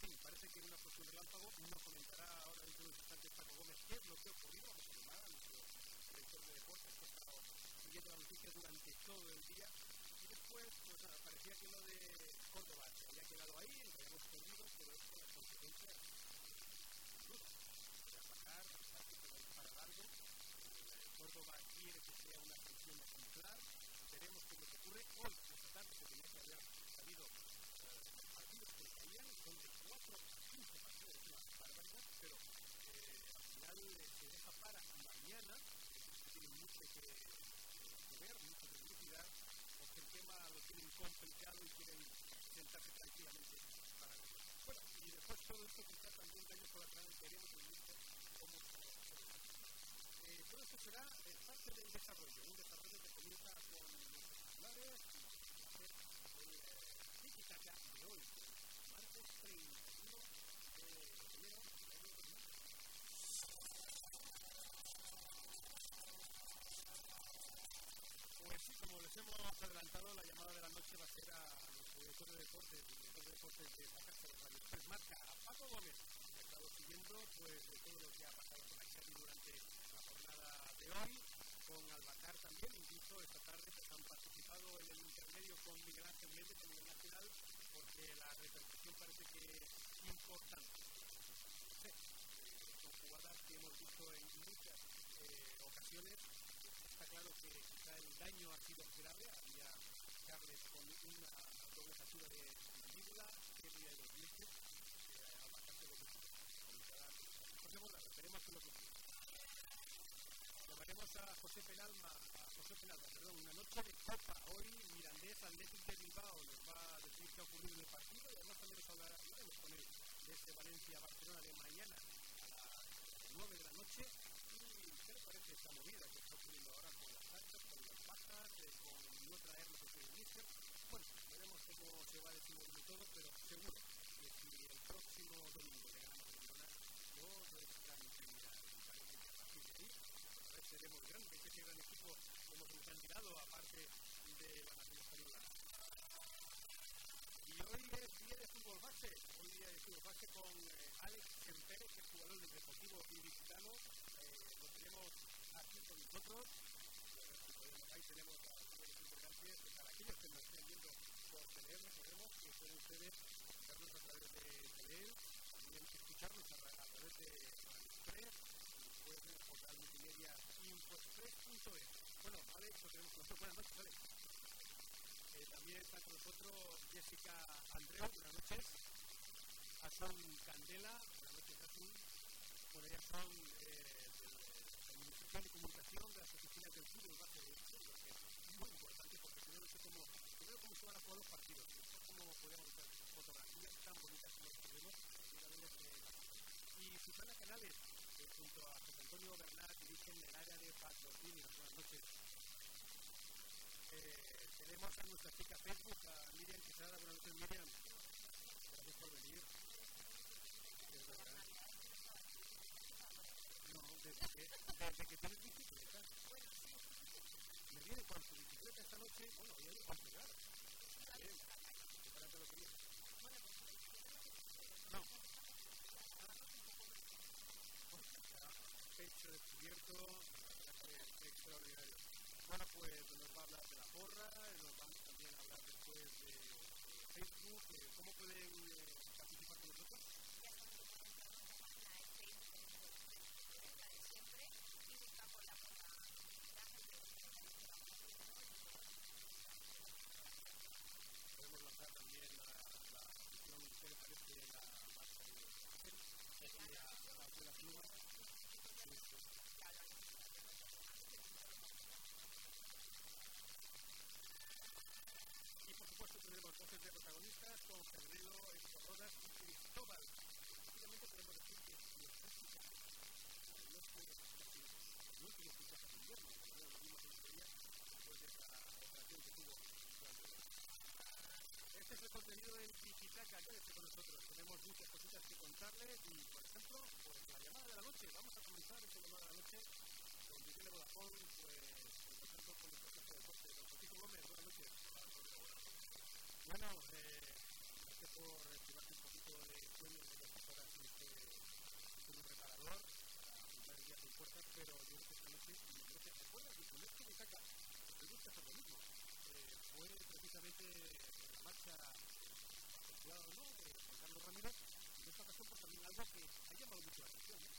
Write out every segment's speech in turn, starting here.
fin, parece que una cuestión relámpago no comentará ahora dentro de un instante Paco Gómez qué es lo que ha ocurrido. Vamos a llamar nuestro director de deportes que ha estado siguiendo la noticia durante todo el día. Y después, pues nada, parecía que lo de Córdoba se había quedado ahí, lo habíamos perdido, pero es que las consecuencias duras. Voy a bajar, para largo. Córdoba quiere que sea una sanción ejemplar. Veremos qué que ocurre hoy, esta tarde, se tenía que haber salido eh, partidos que caían, son de 4 a 15 partidos, es una barbaridad, pero eh, al final eh, se deja para mañana, que tiene mucho que, que ver, mucho que velocidad, porque el tema lo tienen complicado y quieren sentarse tranquilamente para ver. Bueno, y después todo esto quizá también daños colaterales veremos en el cómo eh, todo esto será eh, parte del desarrollo, un desarrollo que comienza con los titulares hemos adelantado, la llamada de la noche va a ser a nuestro director de deportes, director de deportes de esta casa de Marca, a Paco Gómez, que ha estado siguiendo pues, de todo lo que ha pasado con la Xavi durante la jornada de hoy, con Albacar también, incluso esta tarde pues, han participado en el intermedio con Miguel Ángel Méndez a nivel nacional, porque la repercusión parece que es importante. Son jugadas que hemos visto en muchas eh, ocasiones está claro que quizá el daño ha sido grave, había cables con una doble factura de mandíbula, que día de los dientes, eh, a bastante lo José Borrado, veremos qué lo que ocurre. Llamaremos a José Penalma, a José Penalma, perdón, una noche de copa, hoy Mirandés Atlético de Bilbao nos va a decir qué ha ocurrido en el partido y además también nos hablaremos con él de este Valencia-Barcelona de mañana a las 9 de la noche. Y qué le parece esta movida que está ocurriendo ahora con las altas, con las bajas, eh, con no traernos servicio. Bueno, veremos cómo se va desenvolviendo todo, pero seguro que si el próximo domingo le ganamos a Girona, parece que a partir de ahí, a ver, seremos grandes, ese gran equipo como han tirado, aparte de la nación española. Y hoy es día de fútbol base, hoy día de fútbol base con eh, Alex Sempere, que es jugador del Deportivo Ilicitano. Eh, lo tenemos aquí con nosotros. Ahí tenemos a los jugadores importantes. Para aquellos que nos estén viendo por Tele, recordemos que pueden ustedes vernos a través de Tele, también escucharnos a, través de Express, después del portal multimedia infoexpress.es. Bueno, Alex, lo tenemos con nosotros. Buenas noches, Alex. Eh, también está con nosotros Jessica Andreu, buenas noches. Asun Candela, buenas noches Asun. Bueno, ellas son eh, de Administración de Comunicación de las oficinas del fútbol base de Chile, que es muy importante porque primero no sé cómo, primero cómo se van a jugar los partidos, cómo podemos ver fotografías tan bonitas como las que vemos y eh, Susana Canales, que junto a José Antonio Bernat dirigen el área de patrocinio. Buenas noches. Eh, tenemos a nuestra chica Facebook, a Miriam Quesada. Buenas noches, Miriam. Gracias por venir. No, desde que, desde que tienes bicicleta. Me viene con su bicicleta esta noche. Bueno, ya a pegar. No. Pecho descubierto, extraordinario. Bueno, pues nos va a hablar de la porra, nos vamos también a hablar después de, Facebook. ¿Cómo pueden también que ha llamado mucho la atención. ¿eh?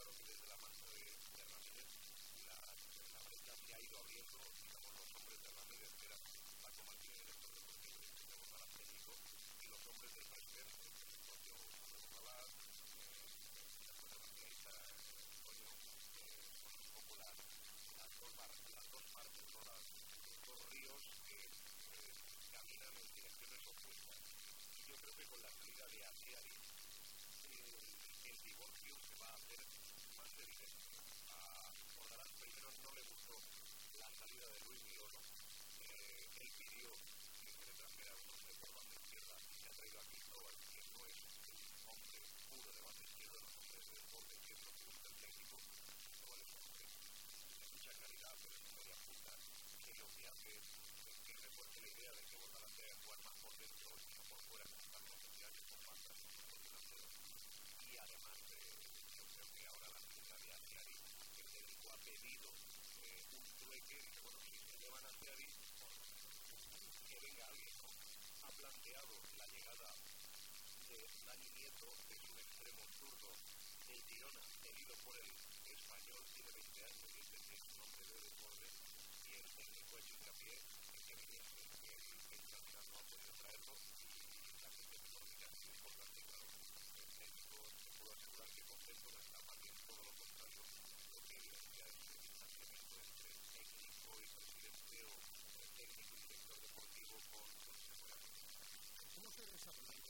claro que desde la mano de, la brecha que ha ido abriendo, digamos, los hombres de Ramírez, que eran Paco Martínez, director México, y los hombres del presidente, el propio José las dos partes, todas, dos ríos que caminan en direcciones opuestas. Y yo creo que con la salida de Asiari, figura de Luis Miono. Eh, él pidió que se le trajera un hombre por banda izquierda y se ha traído a Cristóbal, que no es un hombre puro de banda izquierda, los hombres de borde que es que busca el técnico, no es un hombre de mucha calidad, pero es historia justa, que lo que hace es que refuerce la idea de que Bordalán debe jugar más por dentro y no por fuera, que está con y con bandas y además yo creo que ahora la Secretaría Diaria, el técnico ha pedido eh, un trueque llevan al realismo. Que venga alguien ha planteado la llegada de Dani Nieto, que es un extremo zurdo del Girona, herido por el español, tiene 20 años y es el nombre de deporte, y el técnico ha hecho hincapié en que evidentemente el Tatiana no ha podido traerlo, y la gente económica es importante, claro, el técnico se puede asegurar que contento no está Gracias.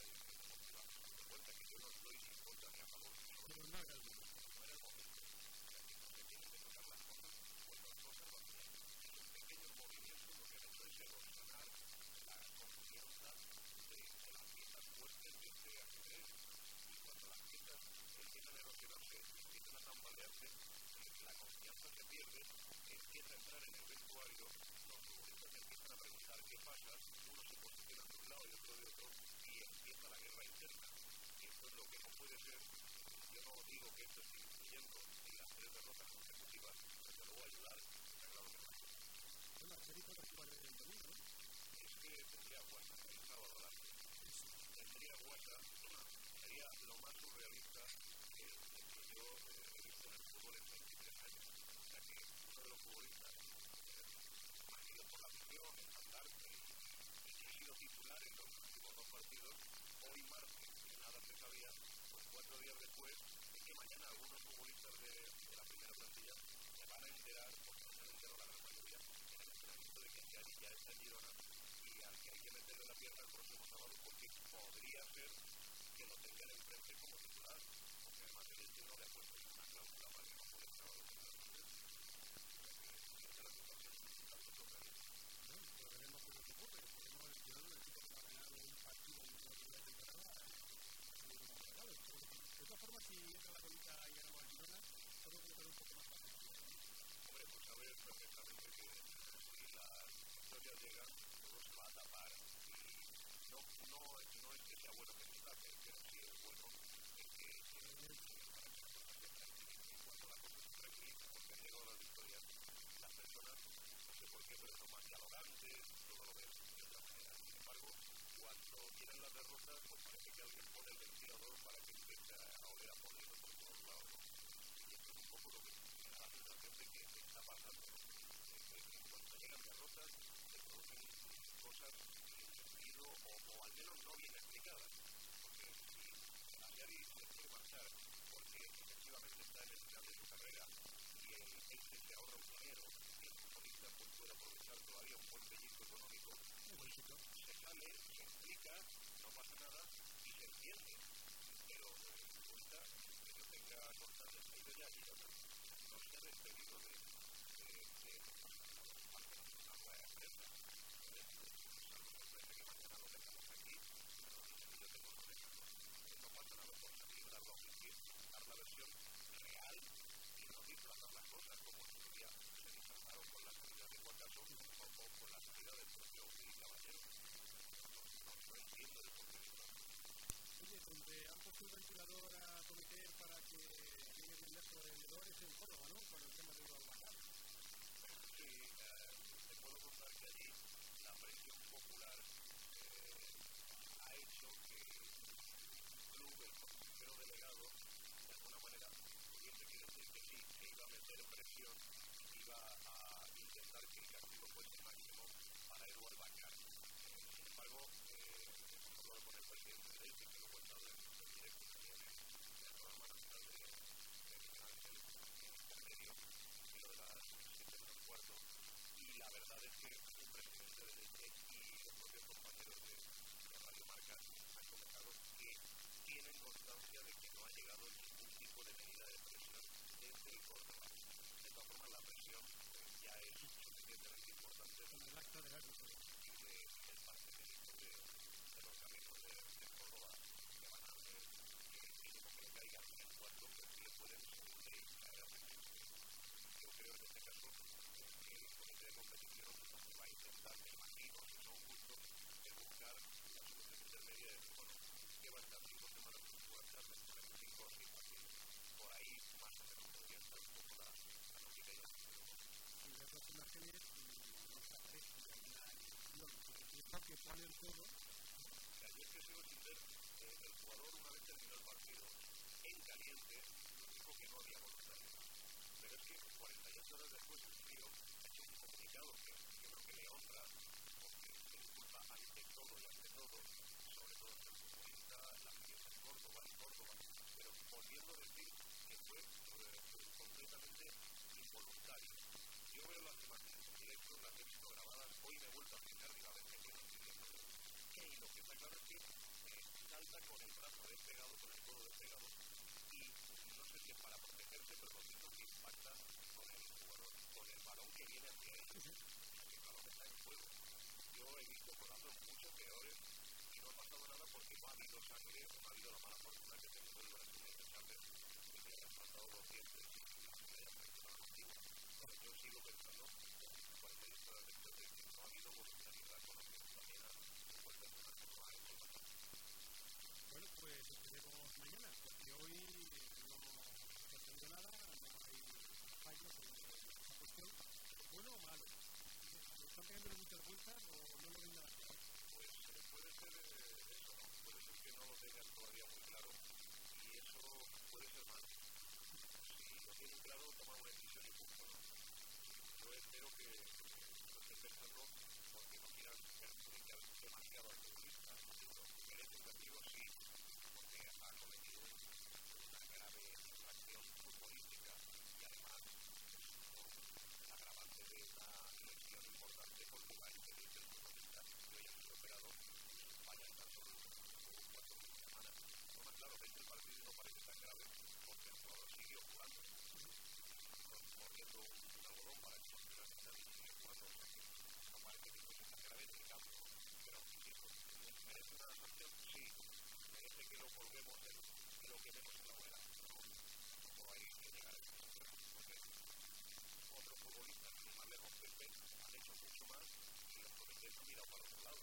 cuenta que yo no estoy ni en contra ni a favor, pero no era el momento. No era el momento. Se tiene que tocar las cosas por las cosas cuando los pequeños movimientos lo que han hecho es erosionar la confianza de, de las piezas fuertes de usted a creer. Y cuando las piezas empiezan a erosionarse, empiezan a tambalearse, la confianza se pierde, empieza a entrar en el vestuario, los futbolistas empiezan a preguntar qué pasa, uno se posiciona de un lado y otro de otro, lo que no puede ser. Yo no digo que esto esté influyendo en las tres derrotas consecutivas, desde luego ayudar, está claro que no. Bueno, el Sheriff puede jugar el domingo, ¿no? Es que tendría guasa, el sábado a Tendría guasa, sería lo más surrealista que, yo he visto en el fútbol en 23 años. O sea que uno de los futbolistas eh, por la afición, en Andarte, y sido titular en los últimos dos partidos, hoy martes, que nada se sabía, pues cuatro días después, es que mañana algunos futbolistas de, de la primera plantilla se van a enterar, porque se han enterado la gran mayoría, en el entrenamiento de que ya, ya está en Girona y al que hay que meterle la pierna el próximo sábado, porque podría ser que lo tengan enfrente como titular, porque además el Elche no le ha puesto ninguna cláusula para que no pueda estar a los Bueno, pero veremos qué es lo que ocurre. Tenemos el Girona, el equipo que va a ganar un partido en la primera temporada, seguro más regalo. De todas formas, si entra la bolita y ganamos al Girona, todo que tener un poco más fácil. Hombre, pues sabes perfectamente que si las historias llegan, todo se va a tapar. Y no, no, no es que sea bueno que se tape, pero sí es bueno que cuando la cosa se tranquiliza, porque han llegado las victorias, las personas, no sé por qué, pero son más dialogantes, todo lo ven de otra manera. Sin embargo, cuando vienen las derrotas, pues parece que alguien pone el ventilador para que empiece a oler a podrido por todos lados. Y esto es un poco lo que me da la sensación de que está pasando. De que, que cuando se producen cosas sin sentido o, o al menos no bien explicadas. Porque si Ayari se quiere marchar porque efectivamente está en el final de su carrera y el Elche se ahorra un dinero y el futbolista pues puede aprovechar todavía un buen pellizco económico, pues se sale, se explica, no pasa nada y se entiende. Pero resulta que yo tenga constancia, se ha ido ya a Girona, no se ha despedido de, de, de, una buena empresa. Salvo sorpresa que mañana lo dejamos aquí, pero dice que yo tengo problemas. No pasa nada por salir, dar la oficina, dar la versión real y no disfrazar las cosas como en su día se disfrazaron con la salida de Guacaso o, o con la salida del propio Gil Caballero. No, entiendo el por qué esto. Oye, donde han puesto un ventilador a cometer para que llegue bien lejos el vendedor es en Córdoba, ¿no? Con el tema de Guadalajara. Sí, eh, te puedo contar que allí la presión popular eh, ha hecho que el club, el consejero delegado, de alguna manera tuviese que decir que sí, que iba a meter presión, iba a intentar que el castigo fuese máximo para Eduard Bacar. Sin embargo, eh, con el presidente de Elche, que luego ha estado en en directo también en el programa nacional de, convenio, y lo de las siete menos cuarto, y la verdad es que el presidente de Elche y los propios compañeros de, de Radio Marca han comentado que tienen constancia de que no ha llegado ningún tipo de medida de presión desde el Córdoba. De todas formas, la presión ya es suficientemente importante. Con el acta de y de, del parte técnico de, de los amigos de, de Córdoba que van a hacer que el mínimo que en el cuarto, que pueden a Yo creo en este caso eh, que el comité de competición lo que va a intentar, me imagino, si son justos, es buscar la solución intermedia de bueno, ¿qué va a estar cinco semanas sin jugar tarde? Ponemos cinco o seis partidos. Por ahí más o menos podría estar un poco la, la lógica y la Las imágenes, no sabré si hay una elección, porque piensa que ponen todo. O sea, yo es que sigo sin ver el jugador una vez terminó el partido en caliente dijo que no había voluntad pero es que 48 horas después el tío ha hecho un comunicado que yo creo que le honra porque se disculpa ante todo y ante todo sobre todo ante el futbolista la afición de Córdoba y Córdoba pero volviendo a decir que fue eh, completamente involuntario imágenes en las hoy me he a fijar digo a ver qué tiene escribiendo y lo que está claro es que eh, salta con el brazo despegado, con el codo despegado, y no sé si es para protegerse, pero lo que impacta con el jugador, con el balón que viene hacia él. Que el balón está en juego. Yo he visto volando mucho peores y no ha pasado nada porque no ha habido sangre, no ha habido la mala fortuna que tenido el de que dos dientes y que hayan fracturado contigo. Pero yo sigo pensando, 48 horas después de que no ha habido voluntariedad con lo que también ha supuesto el pues mañana, porque hoy no nada. ¿Bueno o malo? ¿Están pegándole muchas vueltas o no claro? Pues eso, ¿no? Puede ser que no lo todavía y eso puede ser malo. Claro, toman una decisión y punto, ¿no? Yo espero que lo estén porque no quieran perjudicar demasiado al futbolista. El educativo sí, porque ha cometido una grave infracción futbolística y además la agravante de una lesión importante porque va a impedir que el futbolista que haya sido operado vaya a estar solo cuatro semanas. No más claro, dentro del partido no parece tan grave porque el jugador siguió jugando mordiendo un algodón para que no se la y jugando. O sea que no parece que fuese tan grave en el campo. Pero, ¿merece una sanción? Sí. ¿Merece que lo colguemos en, lo quememos en la hoguera? No. No hay que llegar a. Porque otros futbolistas, sin más lejos Pepe, han hecho mucho más y los comités han mirado para otro lado.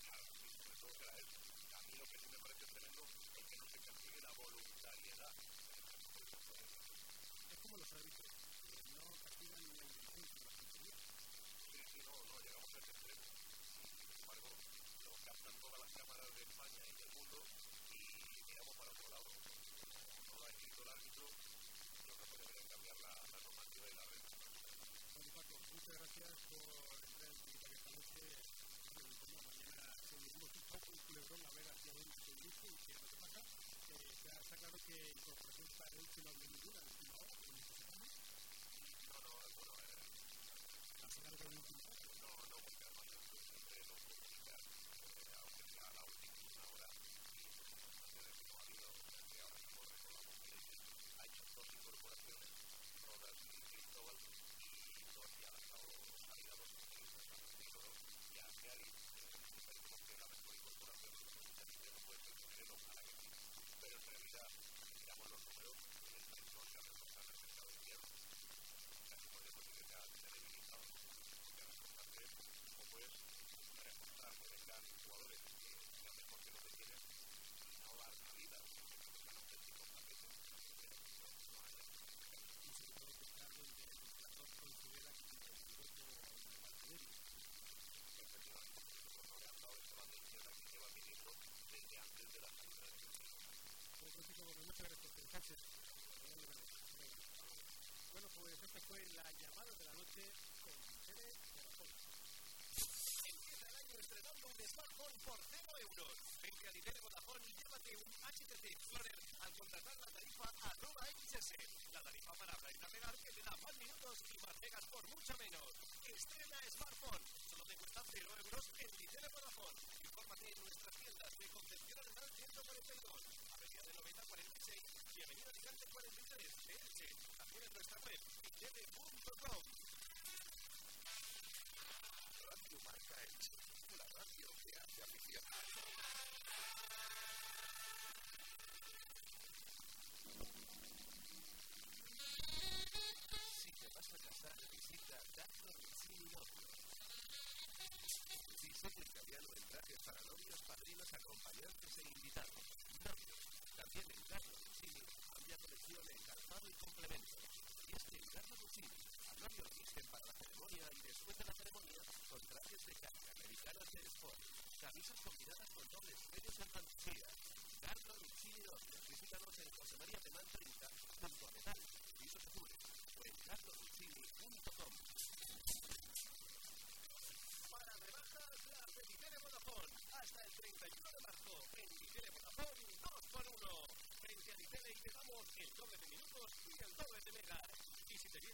Claro, sobre todo será eso. A mí lo que sí me parece tremendo es que no se castigue la voluntariedad. Es como los árbitros, que no castigan. Sí, sí, no, no, llegamos a ese extremo. Sin embargo, lo captan todas las cámaras de España y del mundo y miramos para otro lado. No lo ha escrito el árbitro, creo que cambiar la, la normativa y la regla. Bueno, Paco, muchas gracias por entrar en política esta noche. Bueno, como mañana seguiremos un poco un culebrón a ver hacia dónde se dirige y qué es lo que pasa. Eh, ya está claro que incorporación para el que no hay ninguna pero en realidad, miramos los números, about imploding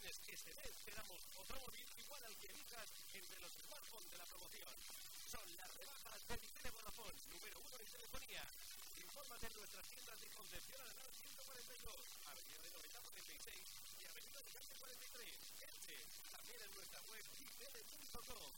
Vienes este mes, te damos otro móvil igual al que elijas entre los smartphones de la promoción. Son las rebajas de Vitele Vodafone, número uno en telefonía. Infórmate en nuestras tiendas de Concepción Arenal 142, Avenida de 90 46 y Avenida de Calle 43, Elche. También en nuestra web vitele.com.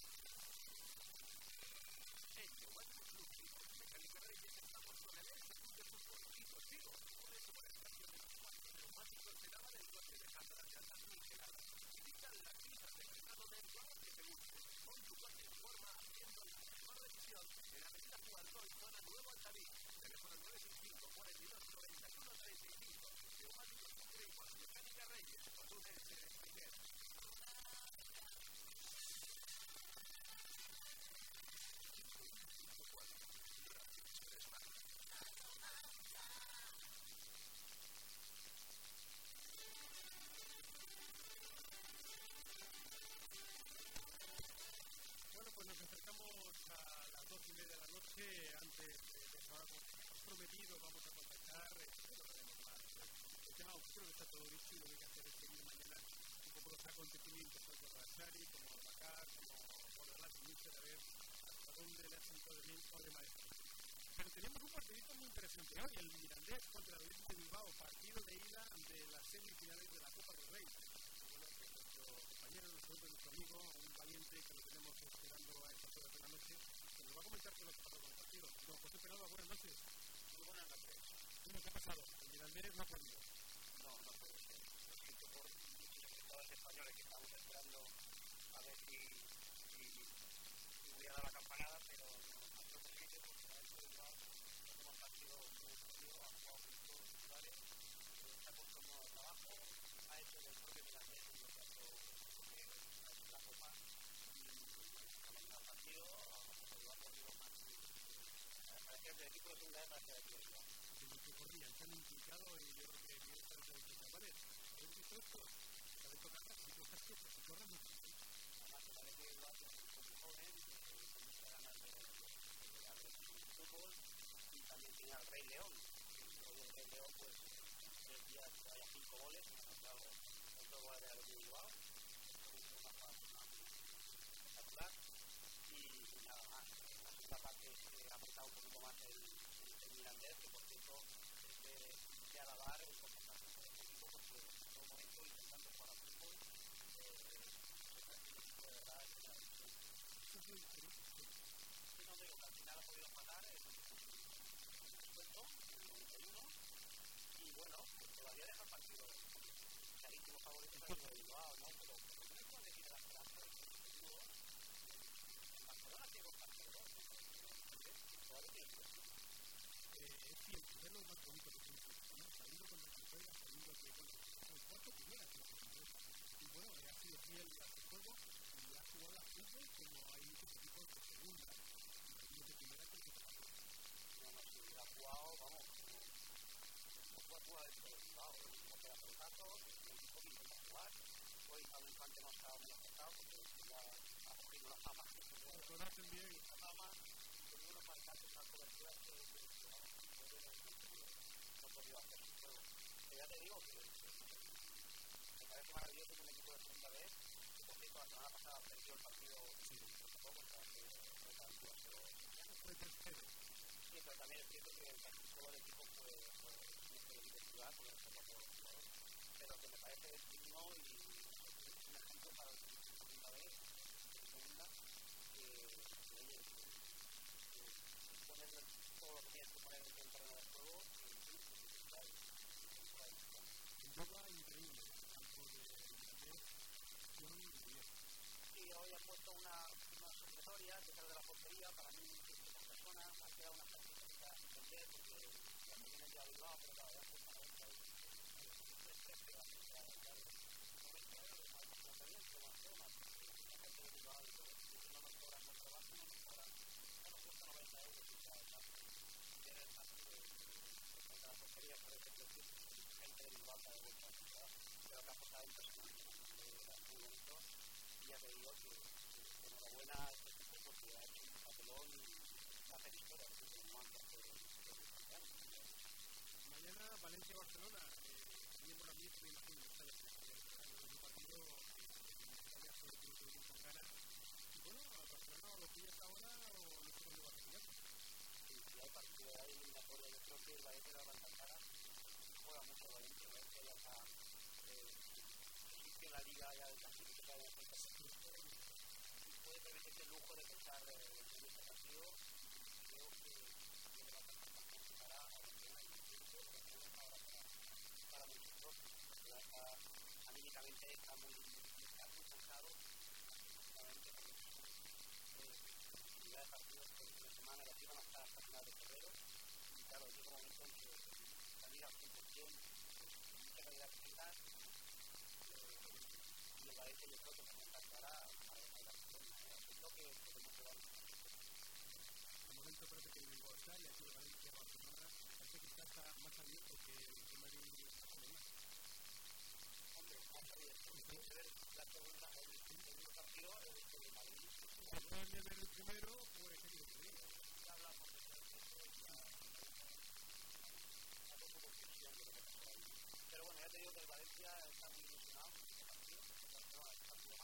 12 y media de la noche, antes de trabajo prometido, vamos a contactar, eh, espero que haremos más. Eh, el tema oscuro está todo listo y lo que hay que hacer es seguir mañana un poco los acontecimientos, tanto para Chari como Bacar, como por la Tunisia, a ver hasta dónde le hacen todo de mil o de maestro. Pero tenemos un partidito muy interesante hoy, el Mirandés contra el Atlético de Bilbao, partido de ida de las semifinales de la Copa del Rey. Bueno, pues nuestro compañero, nuestro amigo, un valiente que lo que pasó con el partido. Don José Penalba, buenas noches. Muy buenas noches. ¿Qué ha pasado? El Mirandés no ha podido. No, no puede ser. Lo siento por los españoles que estamos esperando a ver si, si, si voy a dar la campanada, pero no, no creo que porque a ver si no un partido muy serio, ha jugado con todos los titulares, se ha puesto en modo trabajo, ha hecho del propio Mirandés un retraso en la Copa y ha ganado el partido, ha corrido más. Parecía que el equipo de segunda vez parecía de Bilbao que corrían, se han implicado y yo creo que bien están de los chavales. ¿Habéis visto esto? ¿Sabéis tocar si cosas quietas, si corren mucho? Además, me parece que lo hace muy joven, con muchas ganas de, de, de fútbol y también tiene al Rey León. Hoy el Rey León, pues, tres días vaya cinco goles, ha marcado otro gol de Bilbao, es una jugada espectacular y nada más. En la segunda ha apretado un poquito más el, Mirandés, que por cierto es de, de alabar el porcentaje de este equipo porque en todo momento intentando jugar al fútbol eh, de verdad de la división. Yo no digo que al final ha podido matar en un descuento, en el 91, y bueno, pues todavía deja el partido clarísimo favorito el Bilbao, ¿no? Pero por lo menos puede decir la esperanza de que en Barcelona tiene dos partidos, todavía tiene que es cierto, es lo más bonito que tiene ¿no? Sabiendo contra quien juega, sabiendo que el cuarto primera que se. Y bueno, ha sido fiel a su juego y ha jugado a fútbol como hay muchos equipos de segunda y de primera que se. No, no, si hubiera jugado, vamos, fue a jugar esto de Bilbao, el equipo que da pelotazos, el equipo que intenta jugar. Hoy Pablo Infante no estado muy acertado porque ya ha cogido la fama. Lo conocen bien. La fama, tenía unos marcantes, unas coberturas que, podido hacer juego. Pero ya te digo que, me parece maravilloso que un equipo de segunda vez, que por cierto la semana pasada perdió el partido sí. contra contra el pero. Sí, pero también es cierto que el juego del equipo fue, mucho de diversidad, porque no los jugadores, pero que me parece digno y es un ejemplo para el equipo de segunda vez, de segunda, que, que todo lo que tienes que poner en el terreno de juego, que incluso que se cae, Un juego increíble, tanto de John y de Y hoy han puesto una, una supletoria detrás de la portería, para mí, persona, ha quedado una porque me viene ya Bilbao, pero claro, ya han puesto 90 euros. Es que va a ser, claro, 90 euros, más la experiencia, más todo, más la gente de Bilbao, y todo eso, no nos cobran nuestro banco, no nos cobran, no nos cuesta 90 euros, y ya está, tiene el la portería, que de está que ya te digo que, que enhorabuena a este equipo porque ha hecho un papelón y va a hacer historia, que. Mañana Valencia-Barcelona, eh, también por ambiente, me imagino, está es un partido que que con ganas. Y bueno, a Barcelona lo pillas ahora o no sé dónde va a jugar. Sí, si hay partido de eliminatoria, yo creo que el Valencia va a juega mucho Valencia, Valencia ya está en la liga ya de que cae en y puede permitirse el lujo de pensar en este partido creo que tiene bastante para para, nosotros ya está anímicamente está muy, está muy cansado cantidad de partidos por una semana y así van a estar hasta final de febrero y claro llega un momento en que salir al 100% pues mucha calidad física y el yo creo que se contactará a, a Barcelona. ¿eh? Eso es lo que llevar De momento que el y aquí el Valencia Barcelona parece que está, más abierto que el Madrid Barcelona. Hombre, más abierto. La segunda, el, el segundo partido el, el Madrid. El primero, el. Ya hablamos de. Pero bueno, ya te digo que el Valencia está muy ilusionado con este partido. El Barcelona es el partido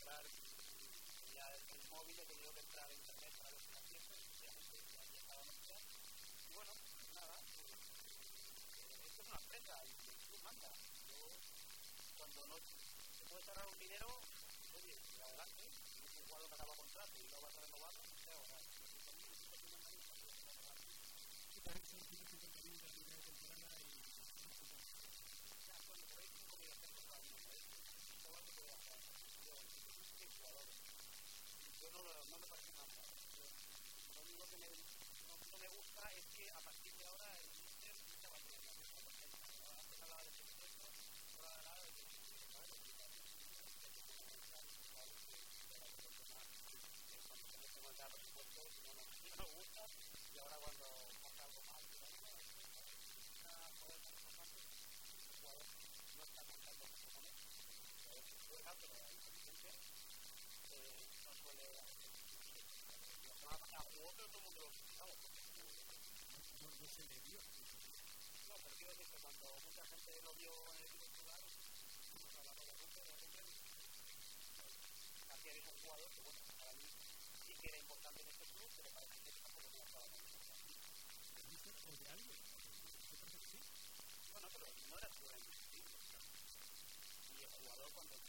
entrar, ya el móvil he tenido que entrar a internet para ver la pieza, noticia, y bueno, nada, esto es una empresa, y club manda, yo, cuando no se puede cerrar un dinero, oye, adelante, si es un jugador que acaba contrato y no vas a renovar, no sé, ahora, que por eso 150 mil de la primera temporada y ya son por ahí 5 millones de pesos cada uno, ¿eh? Todo lo que puede hacer. Yo, qué jugadores. Yo no, me parece nada. Yo, lo único que me, me gusta es que a partir de ahora el tener la misma potencia. Antes hablaba de presupuesto, ahora hablaba de presupuesto, no, no, no me gusta, y ahora cuando pasa algo mal, no está contando con que juega, pero la se. No, pero quiero decir que cuando mucha gente lo vio en el de jugador que, bueno, para mí sí que era importante en este club, pero que. Bueno, pero. Y el jugador, cuando el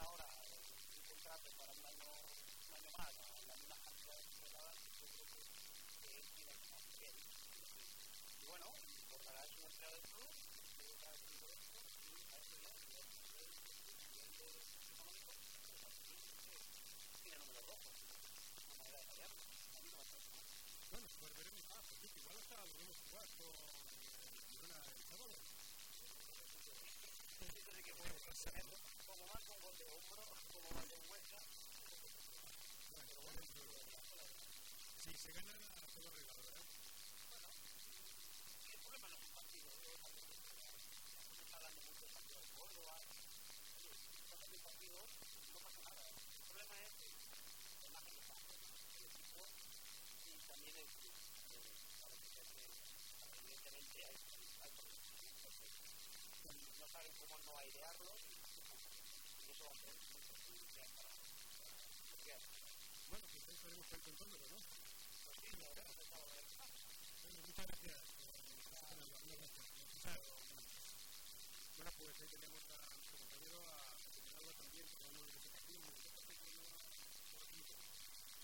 ahora contrato para un año, un año más, a las mismas cantidades que yo creo que. Y bueno, Borrará es un empleado del club, debe estar haciendo esto, y a eso ya, y el nivel económico, tiene números rojos. Una manera de fallarlo. A mí no me parece mal. Bueno, pues veremos. Ah, pues igual hasta lo vemos jugar con Girona el sábado. Eso sí que puede ser. Como más con gol de hombro, como más de hueso. Bueno, bueno, si se gana, todo arreglado, ¿verdad? Bueno, el problema no es un partido. Se está hablando mucho del partido de Córdoba. Cuando hay partidos, no pasa nada. El problema es la imagen que está el equipo y también el club. Que evidentemente hay, problemas. No saben cómo no airearlo y eso va a ser perjudicial para, para Bueno, pues ahí estaremos ahí contándolo, ¿no? Pues sí, lo veremos el sábado a ver qué pasa. Bueno, muchas gracias. Bueno, pues ahí tenemos a nuestro compañero, a Alba también, que hablamos de ese partido, muy importante, que no ha podido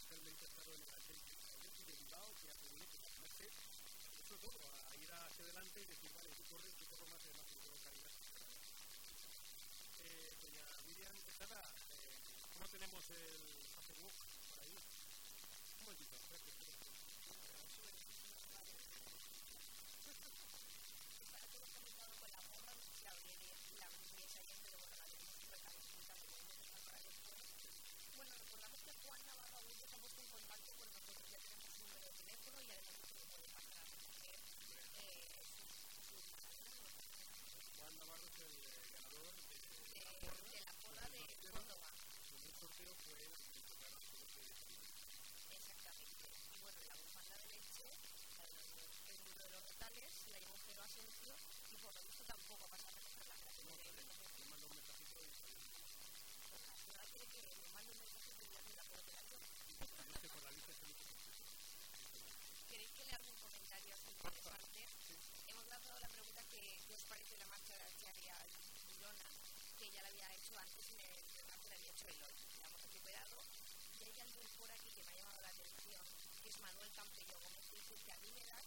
realmente estado en el Atlético de Bilbao, que ha tenido que ponerse, sobre todo, a ir hacia adelante y decir, vale, tú corres, yo corro más, además, yo calidad. Eh, doña Miriam Quesada, eh, ¿cómo tenemos el Facebook por ahí? Un momentito, Juan Navarro Agullo se ha puesto en contacto con nosotros, ya tenemos su número de teléfono y además se lo puede pasar a recoger eh, sus Juan Navarro es el eh, ganador de, de, de la porra de Córdoba. Su primer sorteo fue el que tocaron los de Exactamente. Y bueno, la bufanda de leche, la de los, el número de los retales, y por lo visto tampoco pasado a la quiere que me mande un ¿Queréis comentario interesante? Hemos lanzado la pregunta que os parece la marcha de Girona, que ya la había hecho antes en el la había hecho el hoy. Y hay alguien por aquí que me ha llamado la atención, que es Manuel Campello Gómez, que dice que a mí me da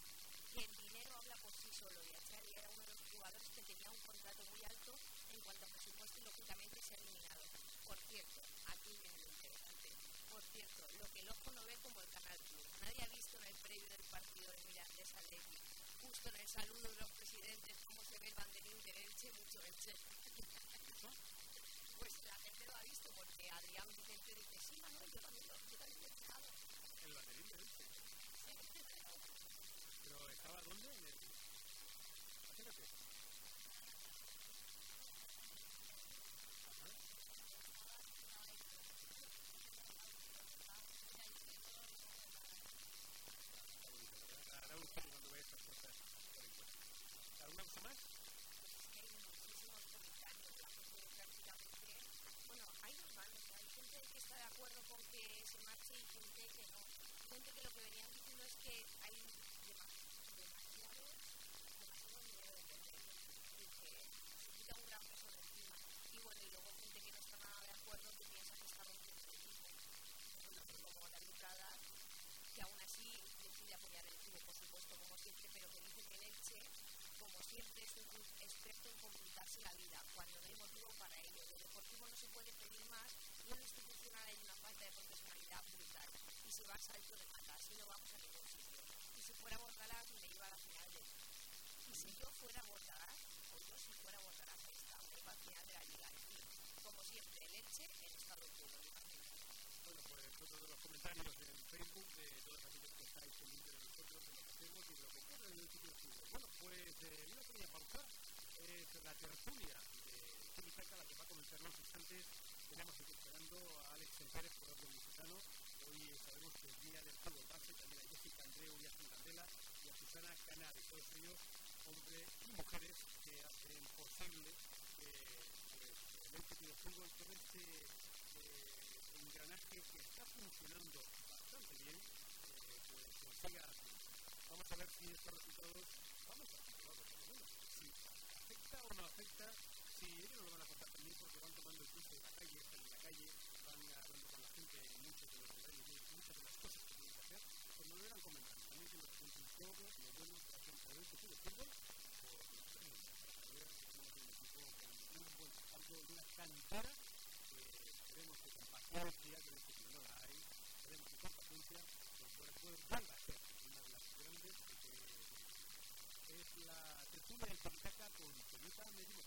el dinero habla por sí solo y Archiari era uno de los jugadores que tenía un contrato muy alto en cuanto a presupuesto y lógicamente se ha eliminado. Por cierto, aquí viene lo interesante. Por cierto, lo que el ojo no ve como el canal Plus. Nadie ha visto en el previo del partido de Mirandés Atleti, justo en el saludo de los presidentes, cómo se ve el banderín de Elche, mucho Elche. pues la yo también, yo también he estado. El banderín de. Estaba dónde? En el. Acércate. Ajá. Está bonito, ¿verdad? Hará un gusto cuando vea estas cosas por encuentro. ¿Alguna cosa más? Es que hay muchísimos comentarios, la gente prácticamente, bueno, hay normales, hay gente que está de acuerdo con que se marche y gente que no. Gente que lo que venían diciendo es que hay dema- demasiado, demasiado dinero de perder y que se quita un gran peso de encima. Y bueno, y luego gente que no está nada de acuerdo, que piensa que está rompiendo el equipo. Por ejemplo, como la Lucada, que aún así decide apoyar el equipo, por supuesto, como siempre, pero que dice que el Elche, como siempre, es un club experto en complicarse la vida, cuando no hay motivo para ello. De deportivo no se puede pedir más, y en lo institucional hay una falta de profesionalidad brutal. Y se va a salto de mata, así no vamos a ningún sitio. Y si fuera Bordalás, me iba a la final del Y si yo fuera Bordalás, o yo si fuera Bordalás, ahí está, me iba a final de la liga. Fin, como siempre, el en estado puro. Bueno, pues otro de los comentarios en Facebook de todos aquellos que estáis pendientes de nosotros, de lo que hacemos y de lo que ocurre en el de fútbol. Bueno, pues eh, una pequeña pausa es la tertulia de Chimicaca, la que va a comenzar en instantes. Tenemos aquí esperando a Alex Pérez, jugador mexicano. Hoy sabemos que es día del fútbol base, también a Jessica Andreu y a Candela y a Susana Canales, todos ellos hombres y mujeres que hacen posible que pues, el sitio de fútbol todo este eh, engranaje que está funcionando bastante bien, eh, pues así. Vamos a ver si estos resultados, vamos a comprobarlo por lo menos, si afecta o no afecta, si ellos lo van a también porque van tomando el pulso de la calle, están en la calle, van hablando con la gente en muchos de los detalles y muchas de las cosas que tienen que hacer, comentando. También que nos cuenten todo lo bueno que hacen por el sitio de fútbol, por los premios. A ver si tenemos un equipo con un buen respaldo y una cantera que esperemos que con paciencia, que este no la hay, esperemos que con paciencia, vuelva a ser una de las grandes es la tertulia de Chiricaca con Toyota Medina.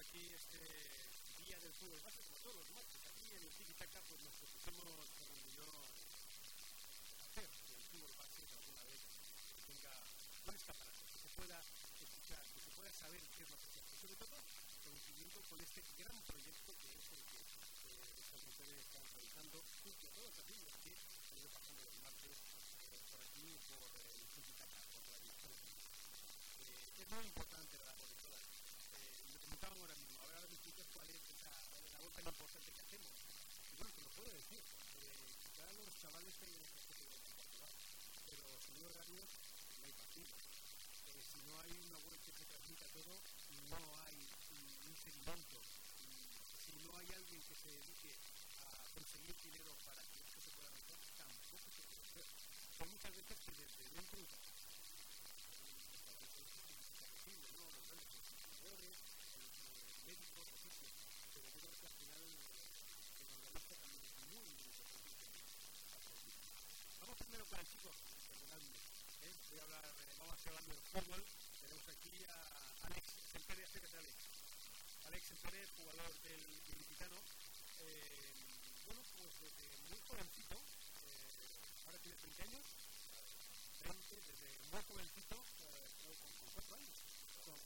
aquí este Día del Fútbol Base, como todos los martes, aquí en el Tiki Taka, pues nos presentamos como yo eh, hacer del fútbol base que alguna vez tenga un escaparate, que se pueda escuchar, que se pueda saber qué es lo que se hace, sobre todo coincidiendo con este gran proyecto que es el que eh, estas mujeres están realizando junto a todos los que han ido pasando los martes eh, por aquí por el Tiki por la eh, Es muy importante lo importante que hacemos. Y bueno, que lo puedo decir, ya los chavales tienen esta posibilidad de participar, pero si no horarios, no hay partido. si no hay una web que se transmita todo, no hay un seguimiento. Si no hay alguien que se dedique a conseguir dinero para que esto se pueda hacer, tampoco se puede hacer. Son muchas veces que desde un producto estamos hablando de fútbol, tenemos aquí a Alex Sempere, acércate Alex. Alex Sempere, jugador del, del eh, bueno, pues desde muy jovencito, eh, ahora tiene 30 años, 20, desde muy jovencito, eh, con, 4 años. Con,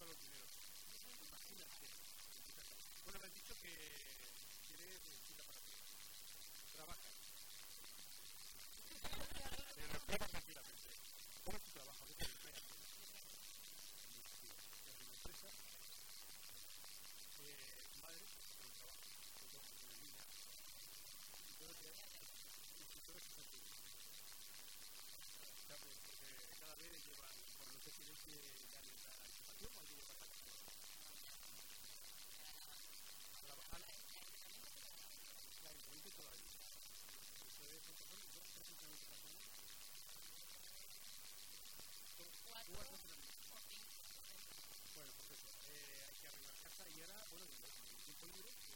solo dinero. Imagínate. Bueno, me han dicho que. Trabaja. Se tranquilamente. ¿Cómo es tu trabajo? ¿Qué madre, bueno, pues perfecto. Eh, hay que arreglar casa y ahora, bueno, el tiempo libre.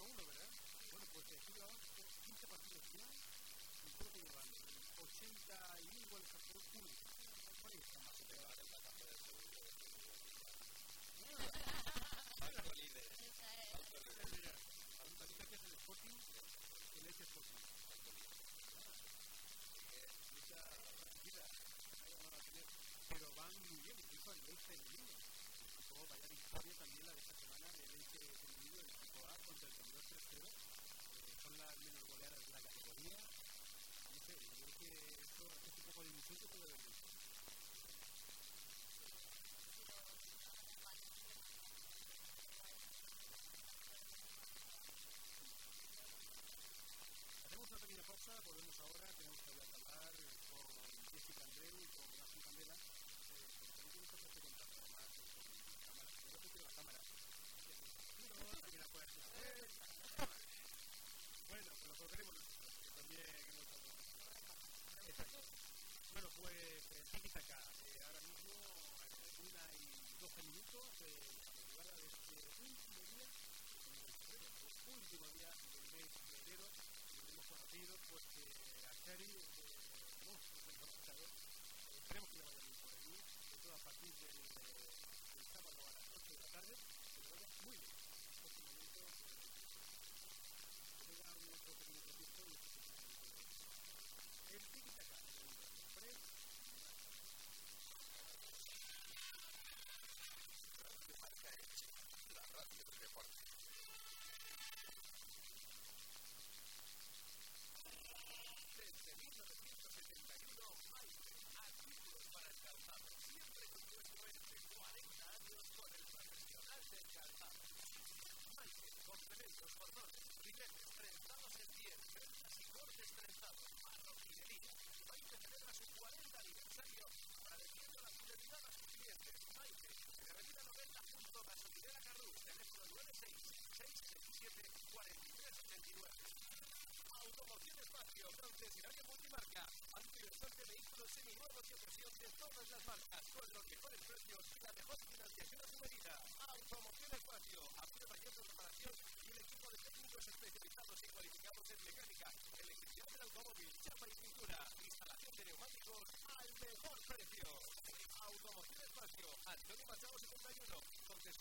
1-1. Bueno, pues aquí llevamos 15 partidos ya, y creo que llevan 81 iguales a 0 ¿Cuál es más del segundo? Ah. Pues que ah. es el el Pero van muy bien, incluso el Eche en línea. Vaya victoria también la de esta semana del Eche contra el 3 Eh, son las menos goleadas de la categoría. No sé, yo creo que esto hace un poco de que puede.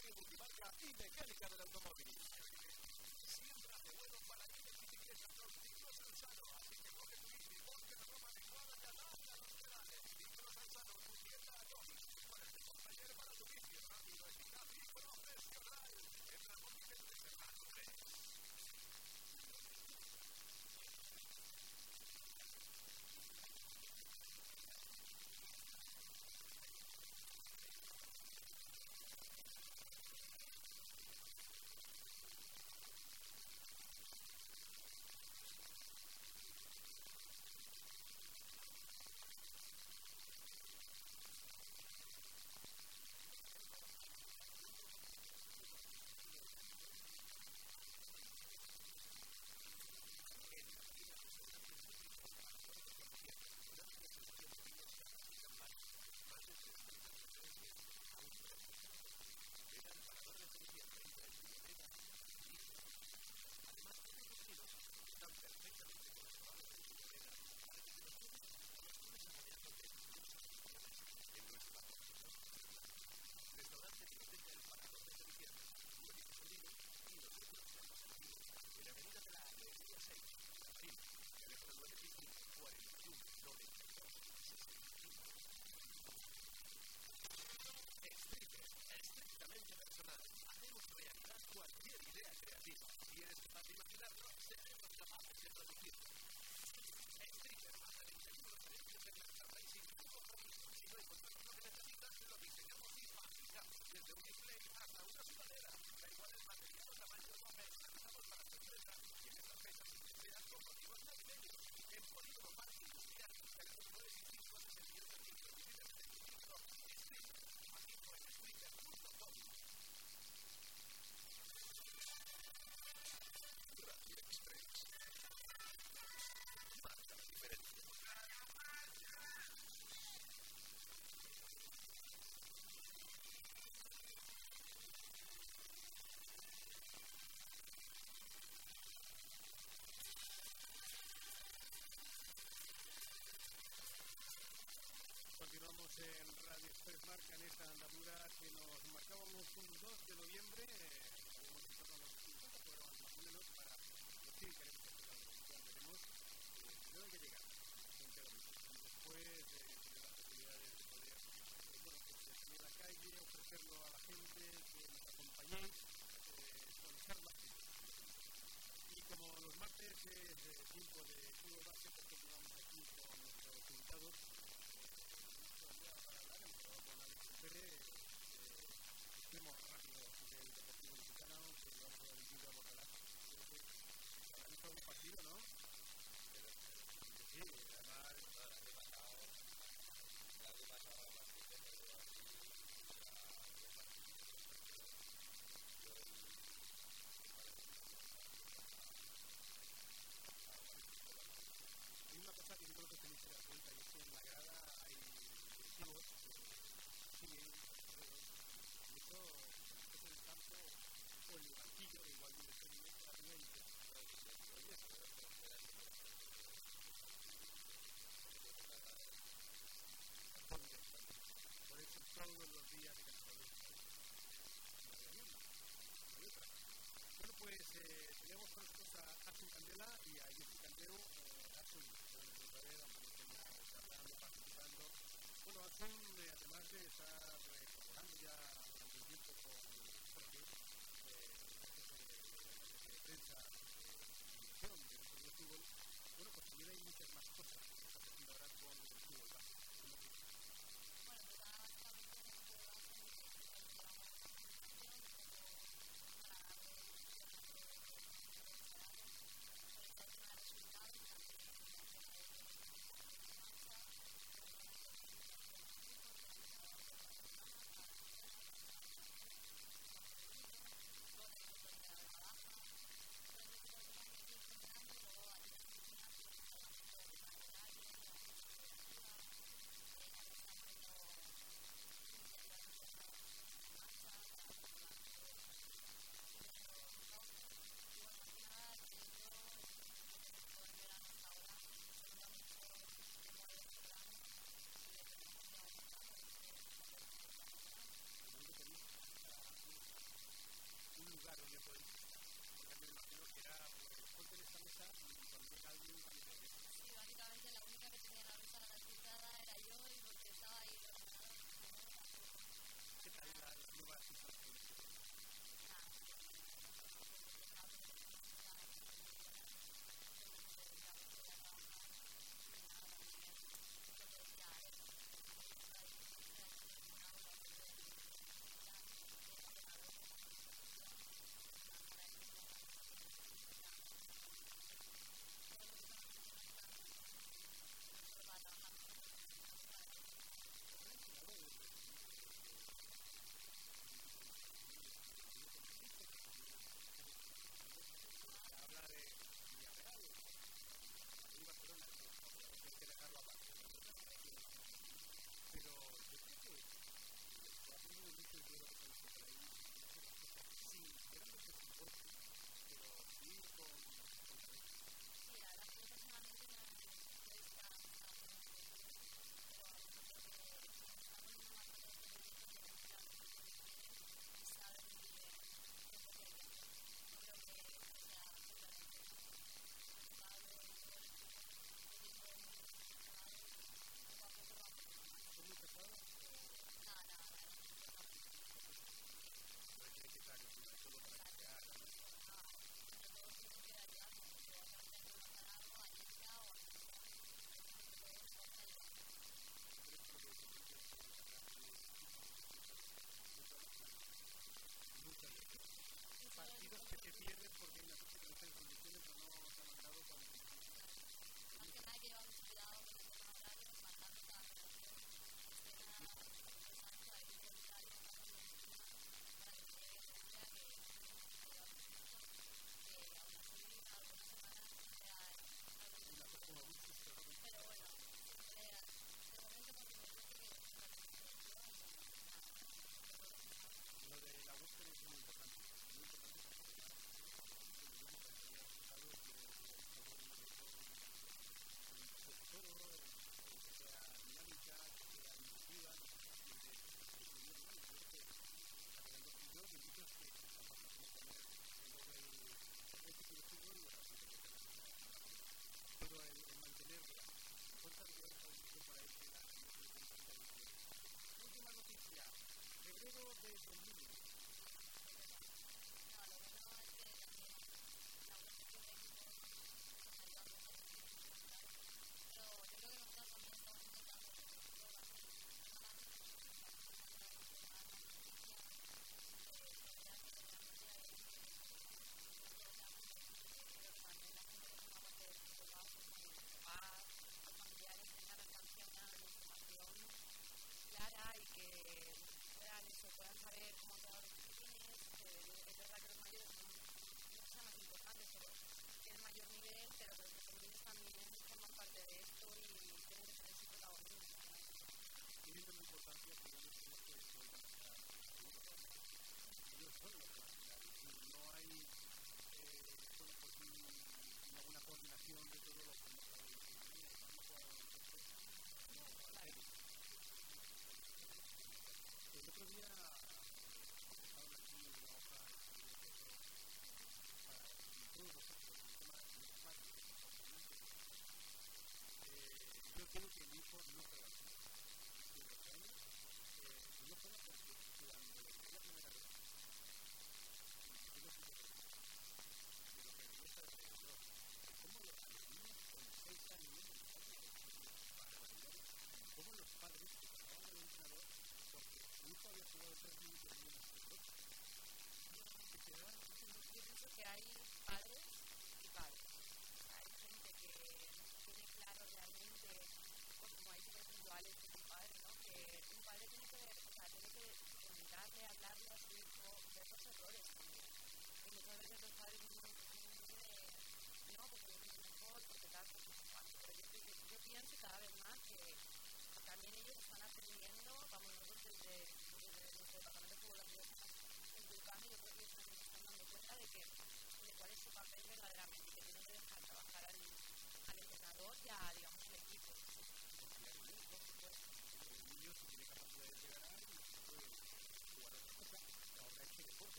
Maria Butti, marca in meccanica delle automobili. en Radio Express marcan esta andadura que nos marcábamos un 2 de noviembre eh, partido por eh, delante. Ahora mismo un partido, ¿no? Sí, eh,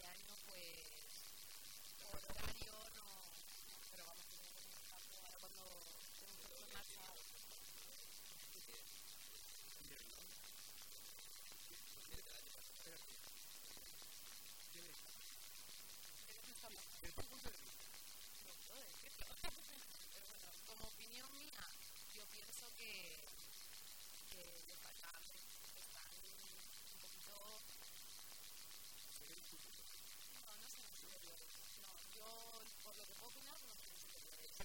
este año pues por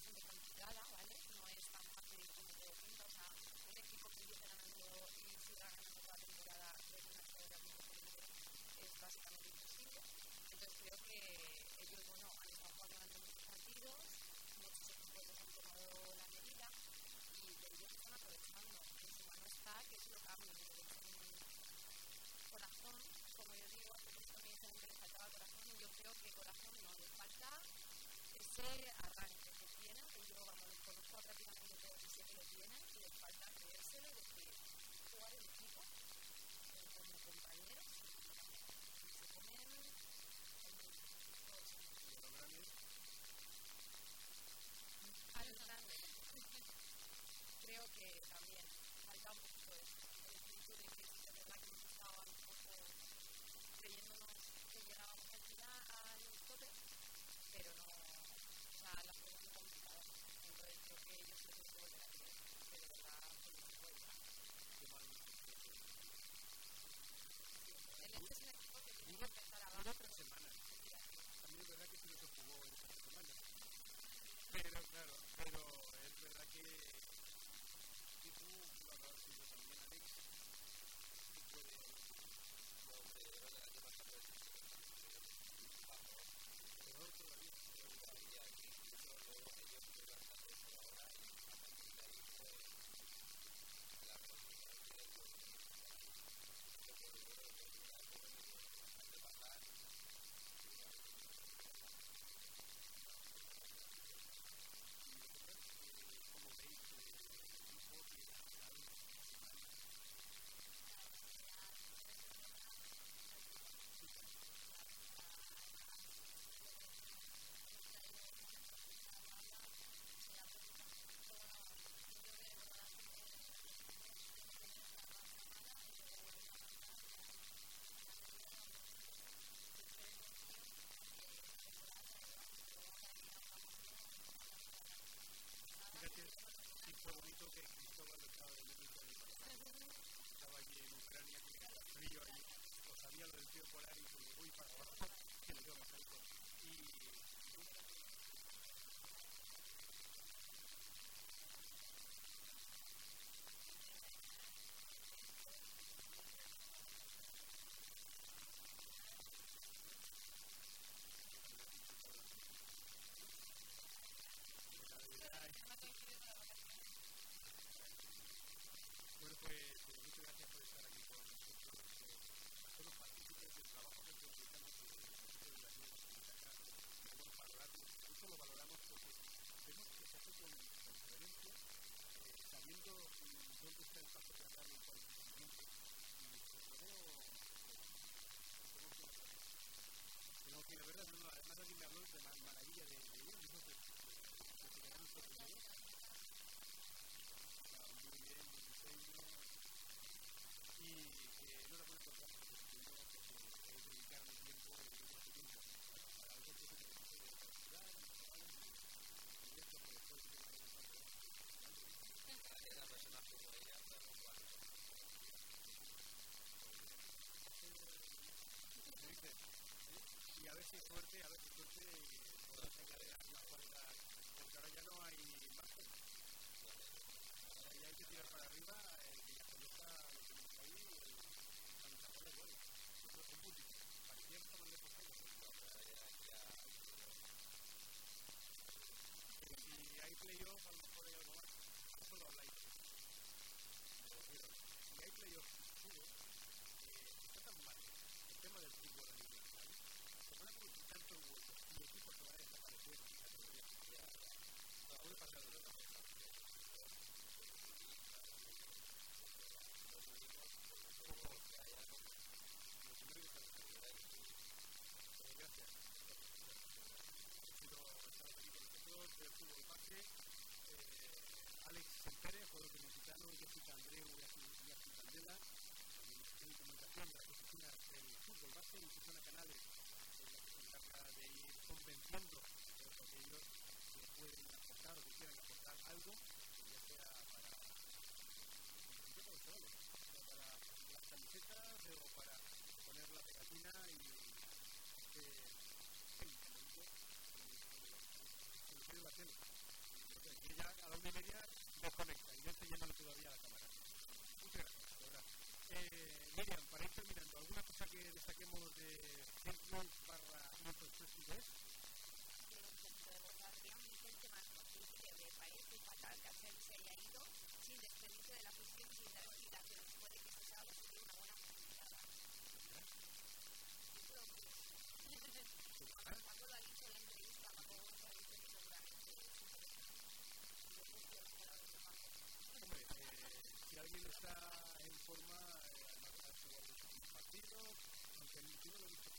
bastante complicada, ¿vale? No es tan fácil como todo pinta. O sea, un equipo que empieza ganando y siga ganando toda la temporada desde una carrera es básicamente imposible. Entonces creo que ellos, bueno, han estado jugando muchos partidos, muchos equipos han tomado la medida y de ellos están aprovechando. En su mano está que es lo cambio. Corazón, como yo digo, también que les faltaba corazón, y yo creo que corazón no les falta ese arranque. y falta creérselo de que jugar en equipo eh, como compañeros se comen ah, creo que también falta un poco el espíritu de que de verdad que nos estaba un poco creyéndonos que llegábamos al final al tope pero no Pero claro, del tío por para abajo, que lo vamos. qué suerte, a ver qué suerte podemos encadenar unas cuantas, porque ahora ya no hay margen. Ahora ya hay que tirar para arriba eh, Alex Pérez, jugador mexicano, Jessica Andreu y Asi Candela, en comunicación de las oficinas del fútbol base y Susana Canales, la que se de ir convenciendo a los aquellos que pueden aportar o que quieran aportar algo, ya sea para las camisetas o para poner la pegatina y que. Hey, que lo hacemos y desconecta y todavía la cámara. Muchas gracias, de verdad. Eh, Miriam, para ir terminando, ¿alguna cosa que destaquemos de Sentinel barra y está en forma, eh, de ha jugado sus partidos, aunque el último lo he visto